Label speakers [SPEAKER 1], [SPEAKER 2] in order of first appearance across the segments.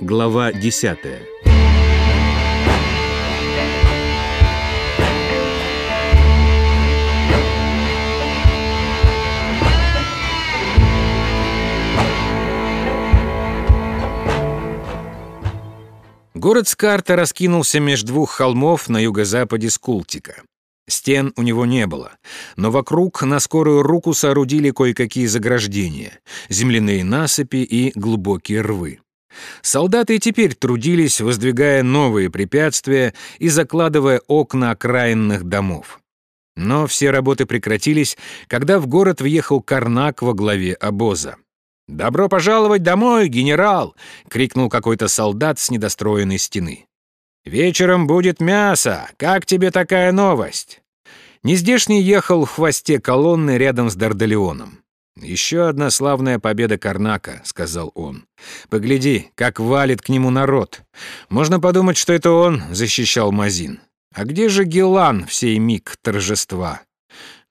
[SPEAKER 1] Глава 10 Город Скарта раскинулся между двух холмов на юго-западе Скултика. Стен у него не было, но вокруг на скорую руку соорудили кое-какие заграждения, земляные насыпи и глубокие рвы. Солдаты теперь трудились, воздвигая новые препятствия и закладывая окна окраинных домов. Но все работы прекратились, когда в город въехал Карнак во главе обоза. «Добро пожаловать домой, генерал!» — крикнул какой-то солдат с недостроенной стены. «Вечером будет мясо! Как тебе такая новость?» Нездешний ехал в хвосте колонны рядом с Дардалионом. «Еще одна славная победа Карнака», — сказал он. «Погляди, как валит к нему народ. Можно подумать, что это он защищал Мазин. А где же Гелан в сей миг торжества?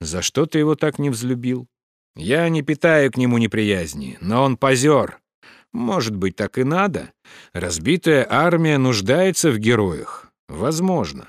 [SPEAKER 1] За что ты его так не взлюбил? Я не питаю к нему неприязни, но он позер. Может быть, так и надо. Разбитая армия нуждается в героях. Возможно.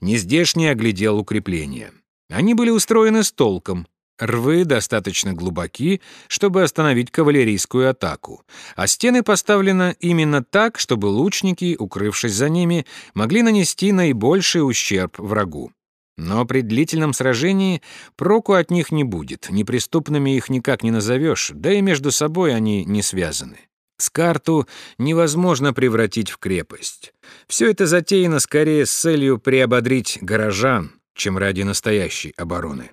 [SPEAKER 1] Нездешний оглядел укрепления. Они были устроены с толком. Рвы достаточно глубоки, чтобы остановить кавалерийскую атаку, а стены поставлены именно так, чтобы лучники, укрывшись за ними, могли нанести наибольший ущерб врагу. Но при длительном сражении проку от них не будет, неприступными их никак не назовешь, да и между собой они не связаны. Скарту невозможно превратить в крепость. Все это затеяно скорее с целью приободрить горожан, чем ради настоящей обороны.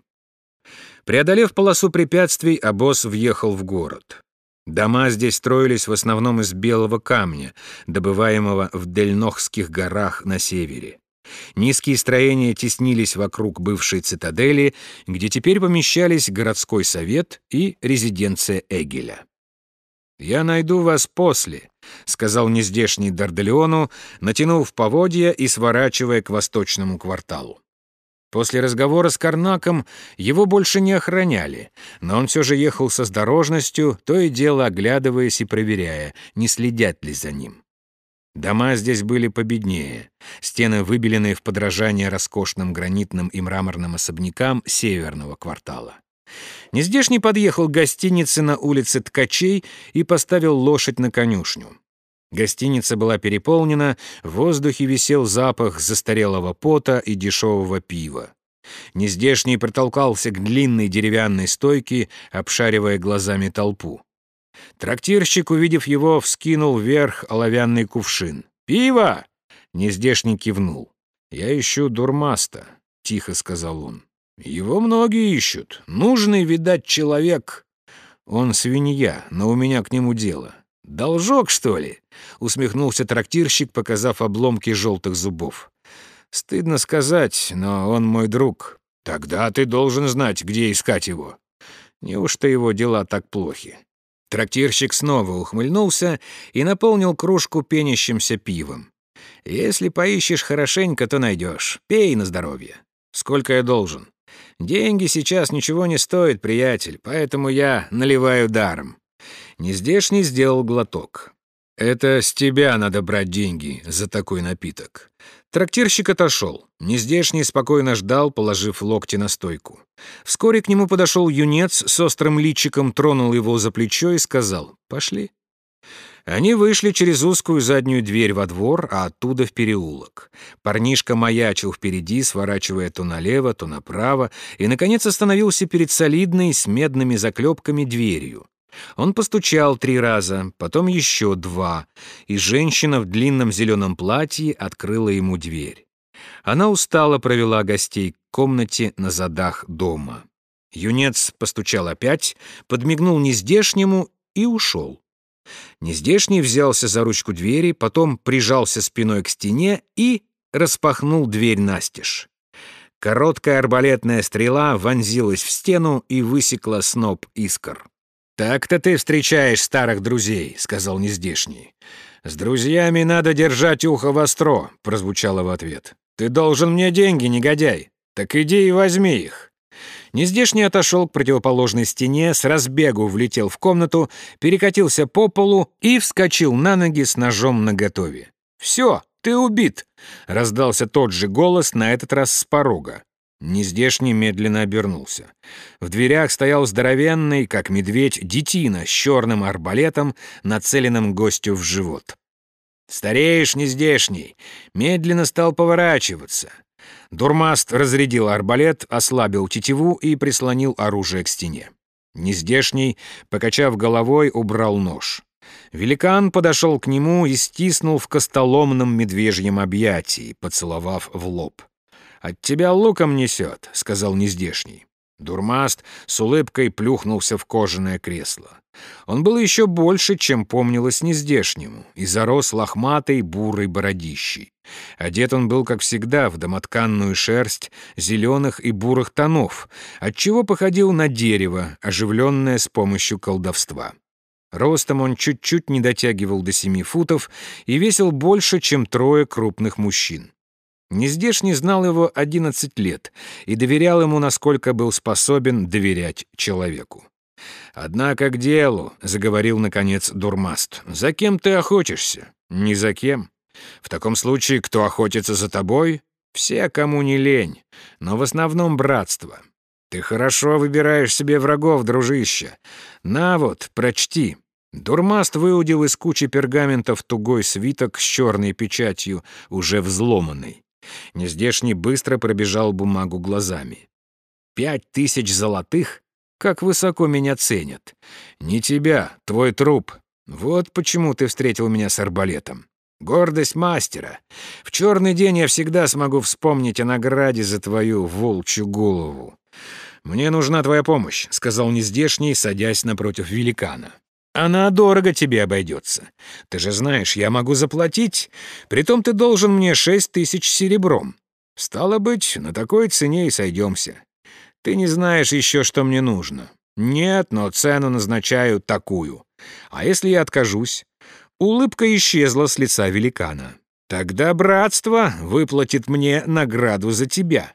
[SPEAKER 1] Преодолев полосу препятствий, обоз въехал в город. Дома здесь строились в основном из белого камня, добываемого в Дельнохских горах на севере. Низкие строения теснились вокруг бывшей цитадели, где теперь помещались городской совет и резиденция Эгеля. «Я найду вас после», — сказал нездешний Дарделеону, натянув поводья и сворачивая к восточному кварталу. После разговора с Карнаком его больше не охраняли, но он все же ехал со осторожностью, то и дело оглядываясь и проверяя, не следят ли за ним. Дома здесь были победнее, стены выбеленные в подражание роскошным гранитным и мраморным особнякам северного квартала. Нездешний подъехал к гостинице на улице Ткачей и поставил лошадь на конюшню. Гостиница была переполнена, в воздухе висел запах застарелого пота и дешевого пива. Нездешний протолкался к длинной деревянной стойке, обшаривая глазами толпу. Трактирщик, увидев его, вскинул вверх оловянный кувшин. «Пиво!» — нездешний кивнул. «Я ищу дурмаста», — тихо сказал он. «Его многие ищут. Нужный, видать, человек. Он свинья, но у меня к нему дело. «Должок, что ли?» — усмехнулся трактирщик, показав обломки желтых зубов. «Стыдно сказать, но он мой друг. Тогда ты должен знать, где искать его. Неужто его дела так плохи?» Трактирщик снова ухмыльнулся и наполнил кружку пенящимся пивом. «Если поищешь хорошенько, то найдешь. Пей на здоровье. Сколько я должен?» «Деньги сейчас ничего не стоят, приятель, поэтому я наливаю даром. Нездешний сделал глоток. «Это с тебя надо брать деньги за такой напиток». Трактирщик отошел. Нездешний спокойно ждал, положив локти на стойку. Вскоре к нему подошел юнец с острым личиком, тронул его за плечо и сказал «Пошли». Они вышли через узкую заднюю дверь во двор, а оттуда в переулок. Парнишка маячил впереди, сворачивая то налево, то направо, и, наконец, остановился перед солидной с медными заклепками дверью. Он постучал три раза, потом еще два, и женщина в длинном зеленом платье открыла ему дверь. Она устало провела гостей к комнате на задах дома. Юнец постучал опять, подмигнул нездешнему и ушел. Нездешний взялся за ручку двери, потом прижался спиной к стене и распахнул дверь настежь. Короткая арбалетная стрела вонзилась в стену и высекла сноп искр. «Так-то ты встречаешь старых друзей», — сказал нездешний. «С друзьями надо держать ухо востро», — прозвучало в ответ. «Ты должен мне деньги, негодяй. Так иди и возьми их». Нездешний отошел к противоположной стене, с разбегу влетел в комнату, перекатился по полу и вскочил на ноги с ножом наготове. «Все, ты убит!» — раздался тот же голос, на этот раз с порога. Нездешний медленно обернулся. В дверях стоял здоровенный, как медведь, детина с черным арбалетом, нацеленным гостю в живот. Стареешь нездешний, медленно стал поворачиваться. Дурмаст разрядил арбалет, ослабил тетиву и прислонил оружие к стене. Нездешний, покачав головой, убрал нож. Великан подошел к нему и стиснул в костоломном медвежьем объятии, поцеловав в лоб. «От тебя луком несет», — сказал нездешний. Дурмаст с улыбкой плюхнулся в кожаное кресло. Он был еще больше, чем помнилось нездешнему, и зарос лохматой бурой бородищей. Одет он был, как всегда, в домотканную шерсть зеленых и бурых тонов, отчего походил на дерево, оживленное с помощью колдовства. Ростом он чуть-чуть не дотягивал до семи футов и весил больше, чем трое крупных мужчин. Нездешний знал его 11 лет и доверял ему, насколько был способен доверять человеку. «Однако к делу», — заговорил, наконец, Дурмаст. «За кем ты охотишься?» «Ни за кем. В таком случае, кто охотится за тобой? Все, кому не лень, но в основном братство. Ты хорошо выбираешь себе врагов, дружище. На вот, прочти». Дурмаст выудил из кучи пергаментов тугой свиток с черной печатью, уже взломанный. Нездешний быстро пробежал бумагу глазами. «Пять тысяч золотых? Как высоко меня ценят! Не тебя, твой труп. Вот почему ты встретил меня с арбалетом. Гордость мастера. В черный день я всегда смогу вспомнить о награде за твою волчью голову. Мне нужна твоя помощь», — сказал нездешний, садясь напротив великана. Она дорого тебе обойдется. Ты же знаешь, я могу заплатить. Притом ты должен мне шесть тысяч серебром. Стало быть, на такой цене и сойдемся. Ты не знаешь еще, что мне нужно. Нет, но цену назначаю такую. А если я откажусь? Улыбка исчезла с лица великана. Тогда братство выплатит мне награду за тебя.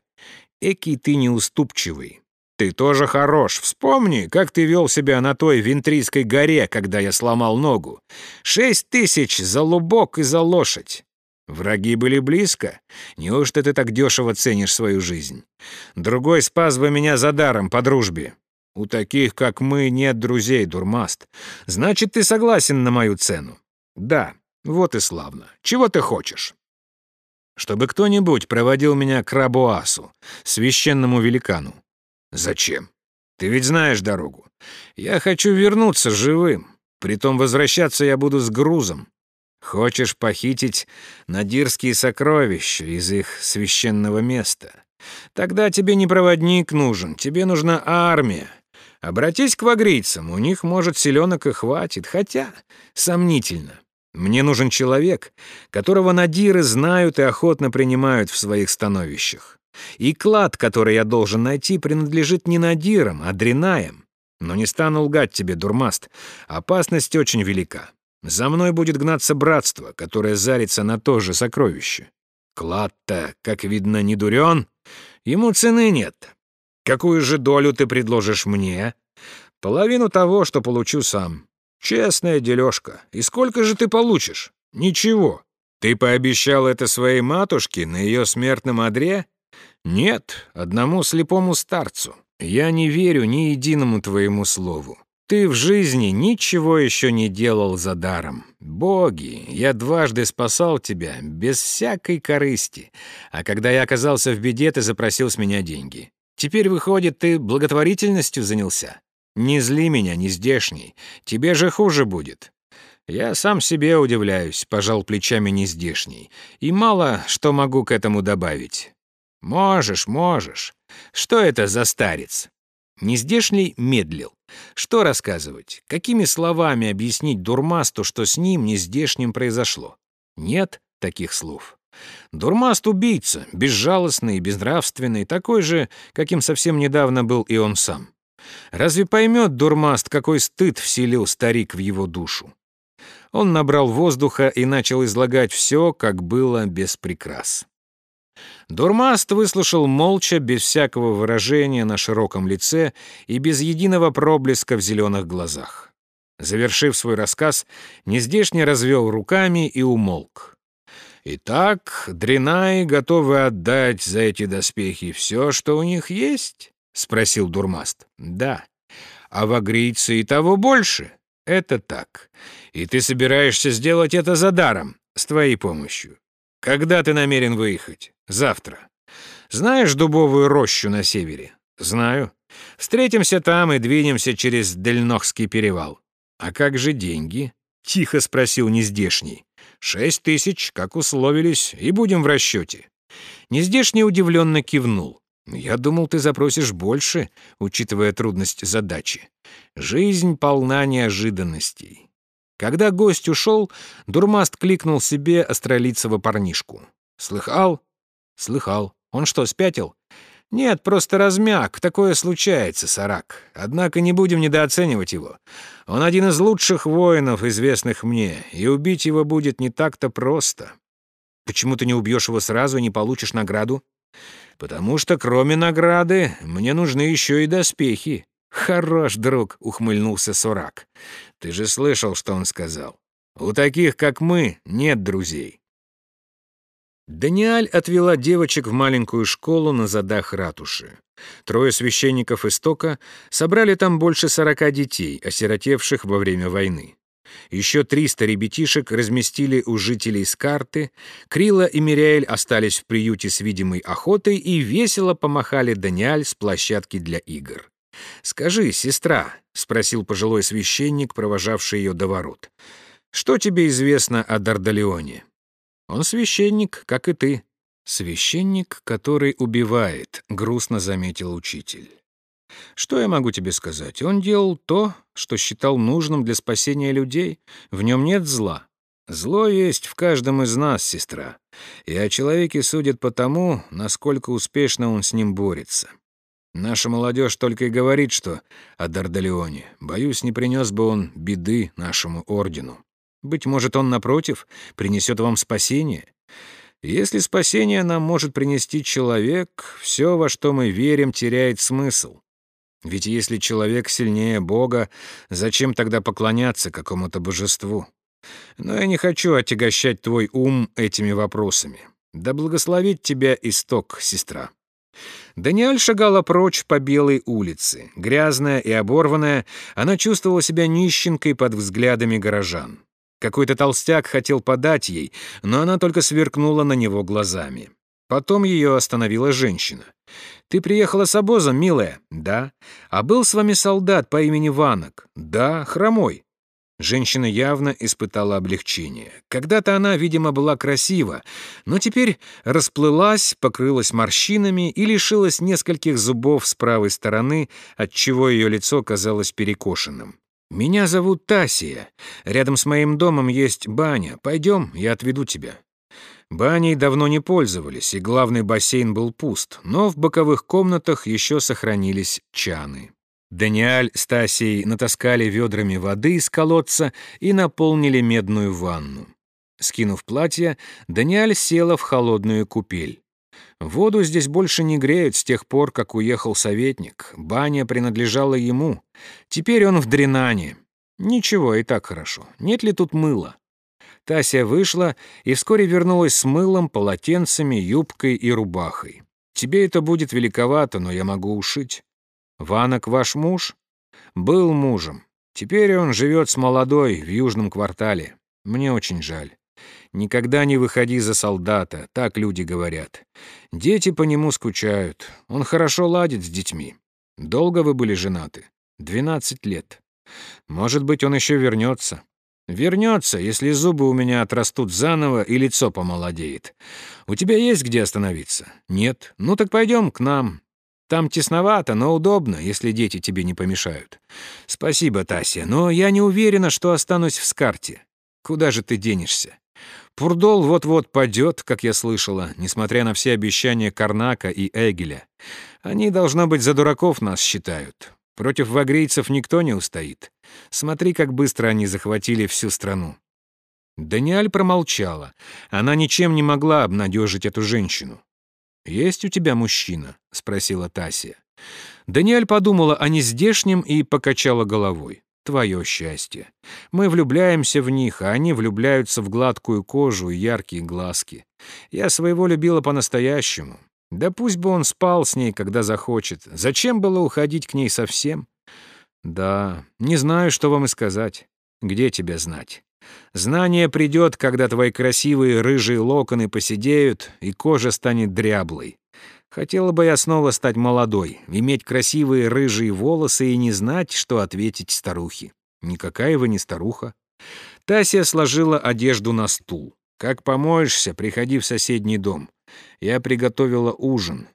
[SPEAKER 1] Экий ты неуступчивый. Ты тоже хорош. Вспомни, как ты вел себя на той Вентрийской горе, когда я сломал ногу. Шесть тысяч за лубок и за лошадь. Враги были близко. Неужто ты так дешево ценишь свою жизнь? Другой спас бы меня за даром по дружбе. У таких, как мы, нет друзей, дурмаст. Значит, ты согласен на мою цену? Да, вот и славно. Чего ты хочешь? Чтобы кто-нибудь проводил меня к Рабуасу, священному великану. Зачем? Ты ведь знаешь дорогу. Я хочу вернуться живым. Притом возвращаться я буду с грузом. Хочешь похитить надирские сокровища из их священного места? Тогда тебе не проводник нужен, тебе нужна армия. Обратись к вагрийцам, у них, может, селенок и хватит, хотя сомнительно. Мне нужен человек, которого надиры знают и охотно принимают в своих становищах. И клад, который я должен найти, принадлежит не Надирам, а Дринаям. Но не стану лгать тебе, дурмаст. Опасность очень велика. За мной будет гнаться братство, которое зарится на то же сокровище. Клад-то, как видно, не дурен. Ему цены нет. Какую же долю ты предложишь мне? Половину того, что получу сам. Честная дележка. И сколько же ты получишь? Ничего. Ты пообещал это своей матушке на ее смертном одре? «Нет, одному слепому старцу. Я не верю ни единому твоему слову. Ты в жизни ничего еще не делал за даром. Боги, я дважды спасал тебя, без всякой корысти. А когда я оказался в беде, ты запросил с меня деньги. Теперь, выходит, ты благотворительностью занялся? Не зли меня, не здешний. Тебе же хуже будет. Я сам себе удивляюсь, пожал плечами нездешний. И мало что могу к этому добавить. «Можешь, можешь. Что это за старец?» Нездешний медлил. Что рассказывать? Какими словами объяснить Дурмасту, что с ним нездешним произошло? Нет таких слов. Дурмаст — убийца, безжалостный и безнравственный, такой же, каким совсем недавно был и он сам. Разве поймет Дурмаст, какой стыд вселил старик в его душу? Он набрал воздуха и начал излагать все, как было без прикрас. Дурмаст выслушал молча, без всякого выражения на широком лице и без единого проблеска в зеленых глазах. Завершив свой рассказ, нездешний развел руками и умолк. «Итак, Дринай готовы отдать за эти доспехи все, что у них есть?» — спросил Дурмаст. «Да. А вагрийцы и того больше?» «Это так. И ты собираешься сделать это за даром, с твоей помощью. Когда ты намерен выехать? Завтра. Знаешь дубовую рощу на севере? Знаю. Встретимся там и двинемся через Дельнохский перевал. А как же деньги? Тихо спросил нездешний. Шесть тысяч, как условились, и будем в расчете. Нездешний удивленно кивнул. «Я думал, ты запросишь больше, учитывая трудность задачи. Жизнь полна неожиданностей. Когда гость ушел, Дурмаст кликнул себе астролицего парнишку. «Слыхал?» «Слыхал. Он что, спятил?» «Нет, просто размяк. Такое случается, Сарак. Однако не будем недооценивать его. Он один из лучших воинов, известных мне, и убить его будет не так-то просто. Почему ты не убьешь его сразу и не получишь награду?» «Потому что кроме награды мне нужны еще и доспехи. «Хорош, друг», — ухмыльнулся Сурак. «Ты же слышал, что он сказал. У таких, как мы, нет друзей». Даниэль отвела девочек в маленькую школу на задах ратуши. Трое священников Истока собрали там больше сорока детей, осиротевших во время войны. Еще триста ребятишек разместили у жителей Скарты, Крила и Мириэль остались в приюте с видимой охотой и весело помахали Даниэль с площадки для игр. «Скажи, сестра», — спросил пожилой священник, провожавший ее до ворот, «что тебе известно о Дардалионе?» «Он священник, как и ты». «Священник, который убивает», — грустно заметил учитель. «Что я могу тебе сказать? Он делал то, что считал нужным для спасения людей. В нем нет зла. Зло есть в каждом из нас, сестра, и о человеке судят по тому, насколько успешно он с ним борется. Наша молодежь только и говорит, что о Дардалионе. Боюсь, не принес бы он беды нашему ордену. Быть может, он, напротив, принесет вам спасение. Если спасение нам может принести человек, все, во что мы верим, теряет смысл. Ведь если человек сильнее Бога, зачем тогда поклоняться какому-то божеству? Но я не хочу отягощать твой ум этими вопросами. Да благословит тебя исток, сестра. Даниэль шагала прочь по белой улице. Грязная и оборванная, она чувствовала себя нищенкой под взглядами горожан. Какой-то толстяк хотел подать ей, но она только сверкнула на него глазами. Потом ее остановила женщина. «Ты приехала с обозом, милая?» «Да». «А был с вами солдат по имени Ванок?» «Да, хромой». Женщина явно испытала облегчение. Когда-то она, видимо, была красива, но теперь расплылась, покрылась морщинами и лишилась нескольких зубов с правой стороны, отчего ее лицо казалось перекошенным. «Меня зовут Тасия. Рядом с моим домом есть баня. Пойдем, я отведу тебя». Баней давно не пользовались, и главный бассейн был пуст, но в боковых комнатах еще сохранились чаны. Даниэль с Тасей натаскали ведрами воды из колодца и наполнили медную ванну. Скинув платье, Даниэль села в холодную купель. Воду здесь больше не греют с тех пор, как уехал советник. Баня принадлежала ему. Теперь он в дренане. Ничего, и так хорошо. Нет ли тут мыла? Тася вышла и вскоре вернулась с мылом, полотенцами, юбкой и рубахой. «Тебе это будет великовато, но я могу ушить». Ванок ваш муж? Был мужем. Теперь он живет с молодой в южном квартале. Мне очень жаль. Никогда не выходи за солдата, так люди говорят. Дети по нему скучают. Он хорошо ладит с детьми. Долго вы были женаты? Двенадцать лет. Может быть, он еще вернется. Вернется, если зубы у меня отрастут заново и лицо помолодеет. У тебя есть где остановиться? Нет. Ну так пойдем к нам. Там тесновато, но удобно, если дети тебе не помешают. Спасибо, Тася, но я не уверена, что останусь в Скарте. Куда же ты денешься? Пурдол вот-вот падет, как я слышала, несмотря на все обещания Карнака и Эгеля. Они, должно быть, за дураков нас считают. Против вагрейцев никто не устоит. Смотри, как быстро они захватили всю страну. Даниэль промолчала. Она ничем не могла обнадежить эту женщину. «Есть у тебя мужчина?» — спросила Тасия. Даниэль подумала о нездешнем и покачала головой. «Твое счастье. Мы влюбляемся в них, а они влюбляются в гладкую кожу и яркие глазки. Я своего любила по-настоящему. Да пусть бы он спал с ней, когда захочет. Зачем было уходить к ней совсем? Да, не знаю, что вам и сказать. Где тебя знать? Знание придет, когда твои красивые рыжие локоны поседеют, и кожа станет дряблой. Хотела бы я снова стать молодой, иметь красивые рыжие волосы и не знать, что ответить старухе. Никакая вы не старуха. Тася сложила одежду на стул. Как помоешься, приходи в соседний дом. Я приготовила ужин.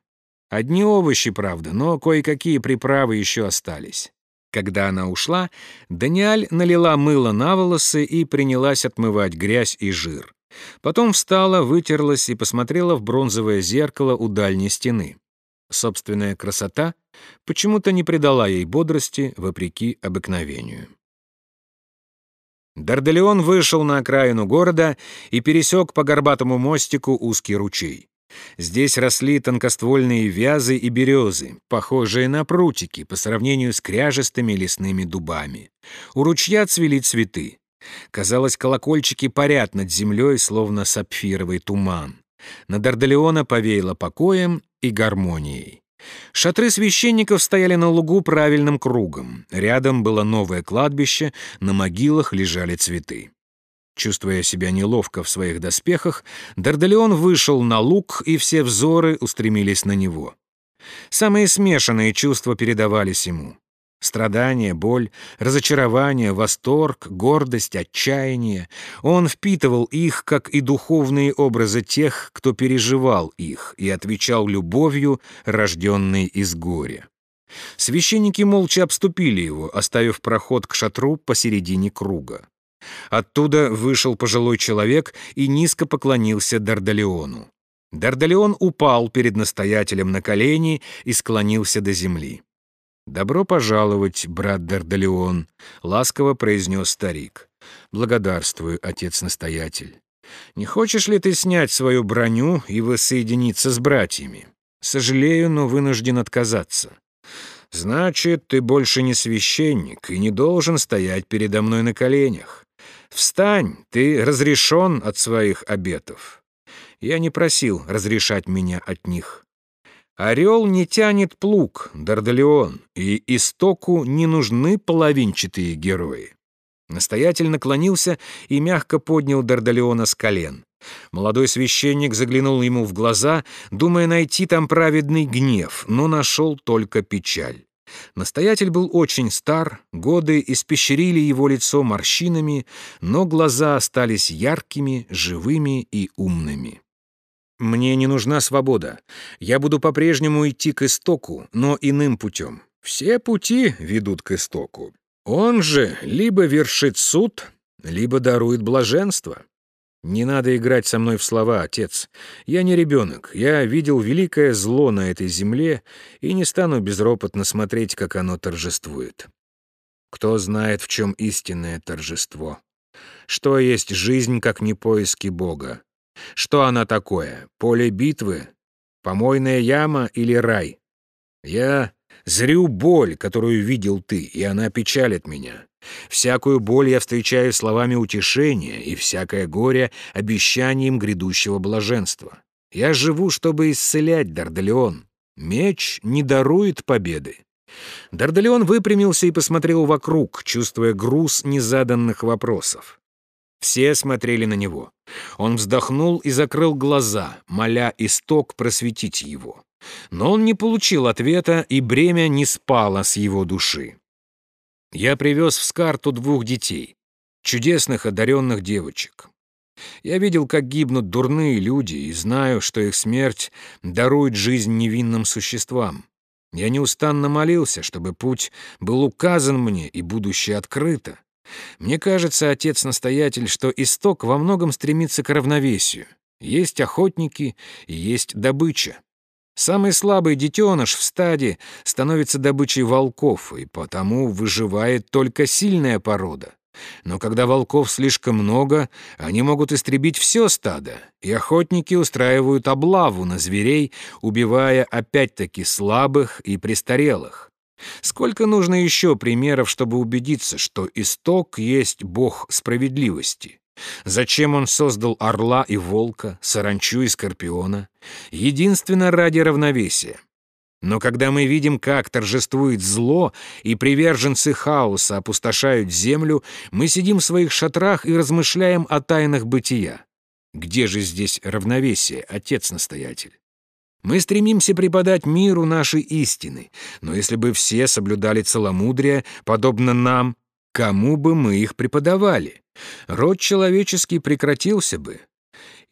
[SPEAKER 1] Одни овощи, правда, но кое-какие приправы еще остались. Когда она ушла, Даниэль налила мыло на волосы и принялась отмывать грязь и жир. Потом встала, вытерлась и посмотрела в бронзовое зеркало у дальней стены. Собственная красота почему-то не придала ей бодрости, вопреки обыкновению. Дарделеон вышел на окраину города и пересек по горбатому мостику узкий ручей. Здесь росли тонкоствольные вязы и березы, похожие на прутики по сравнению с кряжестыми лесными дубами. У ручья цвели цветы. Казалось, колокольчики парят над землей, словно сапфировый туман. Над Ордолеона повеяло покоем и гармонией. Шатры священников стояли на лугу правильным кругом. Рядом было новое кладбище, на могилах лежали цветы. Чувствуя себя неловко в своих доспехах, Дардалеон вышел на луг, и все взоры устремились на него. Самые смешанные чувства передавались ему. Страдания, боль, разочарование, восторг, гордость, отчаяние. Он впитывал их, как и духовные образы тех, кто переживал их, и отвечал любовью, рожденной из горя. Священники молча обступили его, оставив проход к шатру посередине круга. Оттуда вышел пожилой человек и низко поклонился Дардалеону. Дардалеон упал перед настоятелем на колени и склонился до земли. «Добро пожаловать, брат Дардалеон», — ласково произнес старик. «Благодарствую, отец-настоятель. Не хочешь ли ты снять свою броню и воссоединиться с братьями? Сожалею, но вынужден отказаться. Значит, ты больше не священник и не должен стоять передо мной на коленях. Встань, ты разрешен от своих обетов. Я не просил разрешать меня от них. Орел не тянет плуг, Дардалеон, и истоку не нужны половинчатые герои. Настоятель наклонился и мягко поднял Дардалеона с колен. Молодой священник заглянул ему в глаза, думая найти там праведный гнев, но нашел только печаль. Настоятель был очень стар, годы испещрили его лицо морщинами, но глаза остались яркими, живыми и умными. «Мне не нужна свобода. Я буду по-прежнему идти к истоку, но иным путем. Все пути ведут к истоку. Он же либо вершит суд, либо дарует блаженство. «Не надо играть со мной в слова, отец. Я не ребенок. Я видел великое зло на этой земле и не стану безропотно смотреть, как оно торжествует. Кто знает, в чем истинное торжество? Что есть жизнь, как не поиски Бога? Что она такое? Поле битвы? Помойная яма или рай? Я зрю боль, которую видел ты, и она печалит меня. Всякую боль я встречаю словами утешения, и всякое горе — обещанием грядущего блаженства. Я живу, чтобы исцелять, Дардалеон. Меч не дарует победы. Дардалеон выпрямился и посмотрел вокруг, чувствуя груз незаданных вопросов. Все смотрели на него. Он вздохнул и закрыл глаза, моля исток просветить его. Но он не получил ответа, и бремя не спало с его души. Я привез в Скарту двух детей, чудесных одаренных девочек. Я видел, как гибнут дурные люди, и знаю, что их смерть дарует жизнь невинным существам. Я неустанно молился, чтобы путь был указан мне и будущее открыто. Мне кажется, отец-настоятель, что исток во многом стремится к равновесию. Есть охотники и есть добыча. Самый слабый детеныш в стаде становится добычей волков, и потому выживает только сильная порода. Но когда волков слишком много, они могут истребить все стадо, и охотники устраивают облаву на зверей, убивая опять-таки слабых и престарелых. Сколько нужно еще примеров, чтобы убедиться, что исток есть бог справедливости? Зачем он создал орла и волка, саранчу и скорпиона? Единственно ради равновесия. Но когда мы видим, как торжествует зло, и приверженцы хаоса опустошают землю, мы сидим в своих шатрах и размышляем о тайнах бытия. Где же здесь равновесие, отец-настоятель? Мы стремимся преподать миру наши истины, но если бы все соблюдали целомудрие, подобно нам, кому бы мы их преподавали? Род человеческий прекратился бы,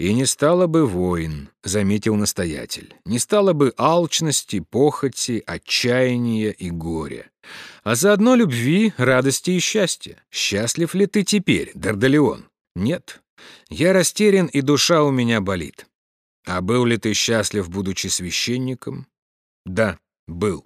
[SPEAKER 1] «И не стало бы войн», — заметил настоятель. «Не стало бы алчности, похоти, отчаяния и горя. А заодно любви, радости и счастья. Счастлив ли ты теперь, Дардалеон? Нет. Я растерян, и душа у меня болит. А был ли ты счастлив, будучи священником? Да, был.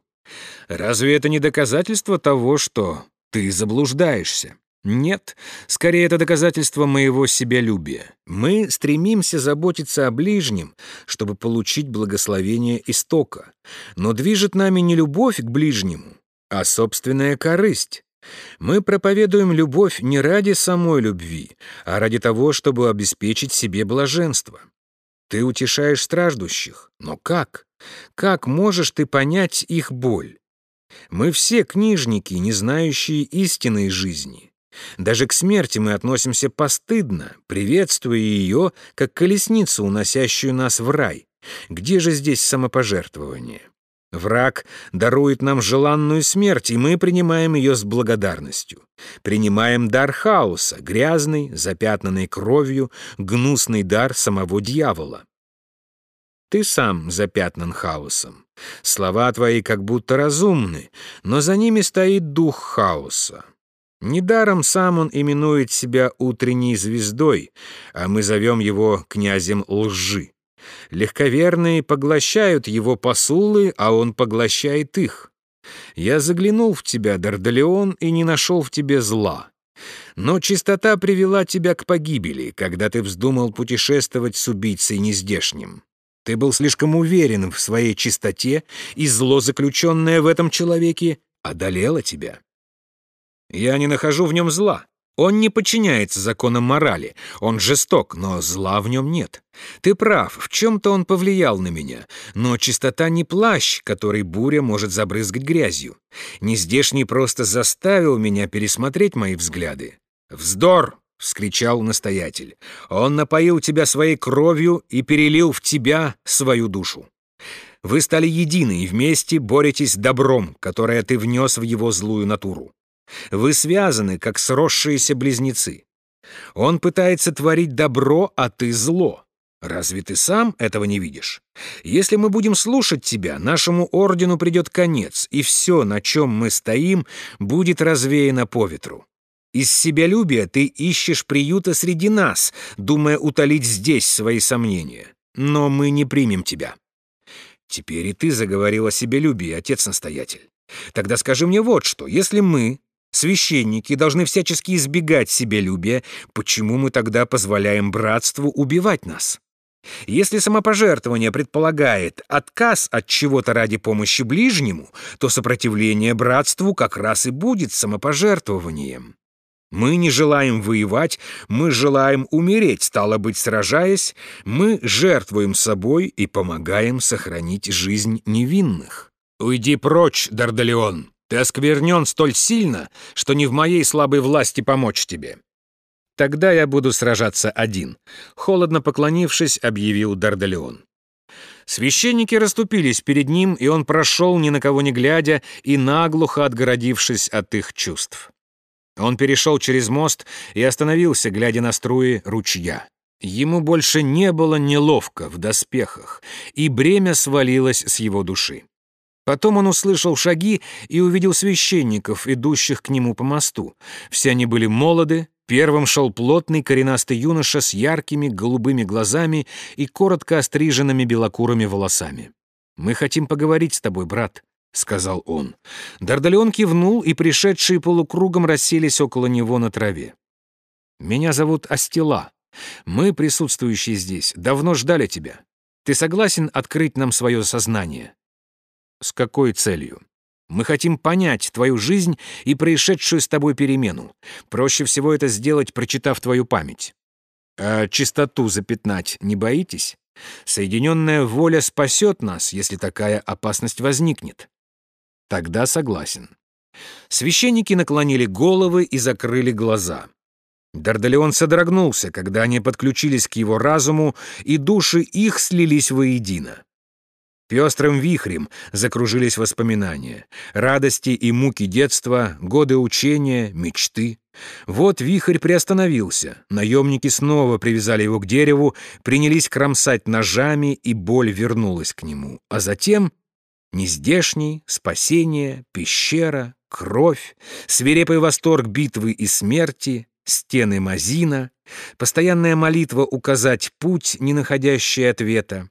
[SPEAKER 1] Разве это не доказательство того, что ты заблуждаешься? Нет, скорее это доказательство моего себялюбия. Мы стремимся заботиться о ближнем, чтобы получить благословение истока. Но движет нами не любовь к ближнему, а собственная корысть. Мы проповедуем любовь не ради самой любви, а ради того, чтобы обеспечить себе блаженство. Ты утешаешь страждущих, но как? Как можешь ты понять их боль? Мы все книжники, не знающие истинной жизни. Даже к смерти мы относимся постыдно, приветствуя ее, как колесницу, уносящую нас в рай. Где же здесь самопожертвование? Враг дарует нам желанную смерть, и мы принимаем ее с благодарностью. Принимаем дар хаоса, грязный, запятнанный кровью, гнусный дар самого дьявола. Ты сам запятнан хаосом. Слова твои как будто разумны, но за ними стоит дух хаоса. Недаром сам он именует себя утренней звездой, а мы зовем его князем лжи. Легковерные поглощают его посулы, а он поглощает их. Я заглянул в тебя, Дардалеон, и не нашел в тебе зла. Но чистота привела тебя к погибели, когда ты вздумал путешествовать с убийцей нездешним. Ты был слишком уверен в своей чистоте, и зло, заключенное в этом человеке, одолело тебя. Я не нахожу в нем зла. Он не подчиняется законам морали. Он жесток, но зла в нем нет. Ты прав, в чем-то он повлиял на меня. Но чистота не плащ, который буря может забрызгать грязью. Нездешний просто заставил меня пересмотреть мои взгляды. «Вздор!» — вскричал настоятель. «Он напоил тебя своей кровью и перелил в тебя свою душу. Вы стали едины и вместе боретесь добром, которое ты внес в его злую натуру. Вы связаны, как сросшиеся близнецы. Он пытается творить добро, а ты зло. Разве ты сам этого не видишь? Если мы будем слушать тебя, нашему ордену придет конец, и все, на чем мы стоим, будет развеяно по ветру. Из себялюбия ты ищешь приюта среди нас, думая утолить здесь свои сомнения. Но мы не примем тебя. Теперь и ты заговорил о себялюбии, отец-настоятель. Тогда скажи мне вот что. Если мы, Священники должны всячески избегать себелюбия. Почему мы тогда позволяем братству убивать нас? Если самопожертвование предполагает отказ от чего-то ради помощи ближнему, то сопротивление братству как раз и будет самопожертвованием. Мы не желаем воевать, мы желаем умереть, стало быть, сражаясь, мы жертвуем собой и помогаем сохранить жизнь невинных. «Уйди прочь, Дардалеон!» Ты осквернен столь сильно, что не в моей слабой власти помочь тебе. Тогда я буду сражаться один», — холодно поклонившись, объявил Дардалеон. Священники расступились перед ним, и он прошел, ни на кого не глядя, и наглухо отгородившись от их чувств. Он перешел через мост и остановился, глядя на струи ручья. Ему больше не было неловко в доспехах, и бремя свалилось с его души. Потом он услышал шаги и увидел священников, идущих к нему по мосту. Все они были молоды, первым шел плотный коренастый юноша с яркими голубыми глазами и коротко остриженными белокурыми волосами. «Мы хотим поговорить с тобой, брат», сказал он. Дардалион кивнул, и пришедшие полукругом расселись около него на траве. «Меня зовут Астила. Мы, присутствующие здесь, давно ждали тебя. Ты согласен открыть нам свое сознание?» «С какой целью?» «Мы хотим понять твою жизнь и происшедшую с тобой перемену. Проще всего это сделать, прочитав твою память. А чистоту запятнать не боитесь? Соединенная воля спасет нас, если такая опасность возникнет. Тогда согласен. Священники наклонили головы и закрыли глаза. Дардалеон содрогнулся, когда они подключились к его разуму, и души их слились воедино. Пестрым вихрем закружились воспоминания, радости и муки детства, годы учения, мечты. Вот вихрь приостановился, наемники снова привязали его к дереву, принялись кромсать ножами, и боль вернулась к нему. А затем нездешний, спасение, пещера, кровь, свирепый восторг битвы и смерти, стены Мазина, постоянная молитва указать путь, не находящий ответа,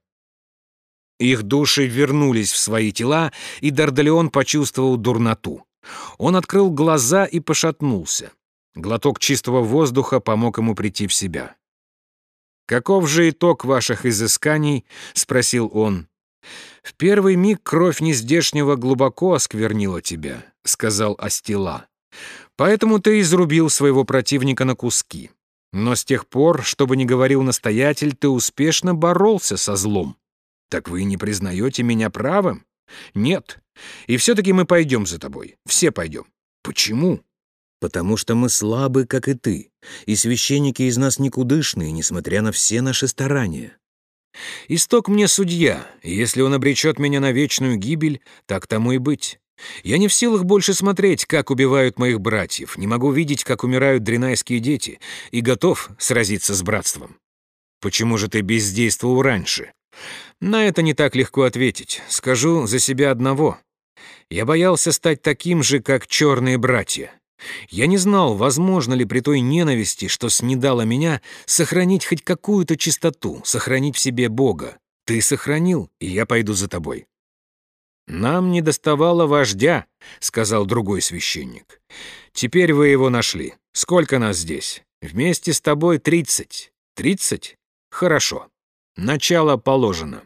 [SPEAKER 1] их души вернулись в свои тела, и Дардалеон почувствовал дурноту. Он открыл глаза и пошатнулся. Глоток чистого воздуха помог ему прийти в себя. «Каков же итог ваших изысканий?» — спросил он. «В первый миг кровь нездешнего глубоко осквернила тебя», — сказал Астила. «Поэтому ты изрубил своего противника на куски. Но с тех пор, что бы ни говорил настоятель, ты успешно боролся со злом. Так вы не признаете меня правым? Нет. И все-таки мы пойдем за тобой. Все пойдем. Почему? Потому что мы слабы, как и ты, и священники из нас никудышные, несмотря на все наши старания. Исток мне судья, и если он обречет меня на вечную гибель, так тому и быть. Я не в силах больше смотреть, как убивают моих братьев, не могу видеть, как умирают дренайские дети, и готов сразиться с братством. Почему же ты бездействовал раньше? На это не так легко ответить. Скажу за себя одного. Я боялся стать таким же, как черные братья. Я не знал, возможно ли при той ненависти, что снедала меня, сохранить хоть какую-то чистоту, сохранить в себе Бога. Ты сохранил, и я пойду за тобой. «Нам не доставало вождя», — сказал другой священник. «Теперь вы его нашли. Сколько нас здесь? Вместе с тобой тридцать. Тридцать? Хорошо. Начало положено.